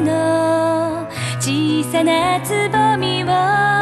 の小さなつぼみを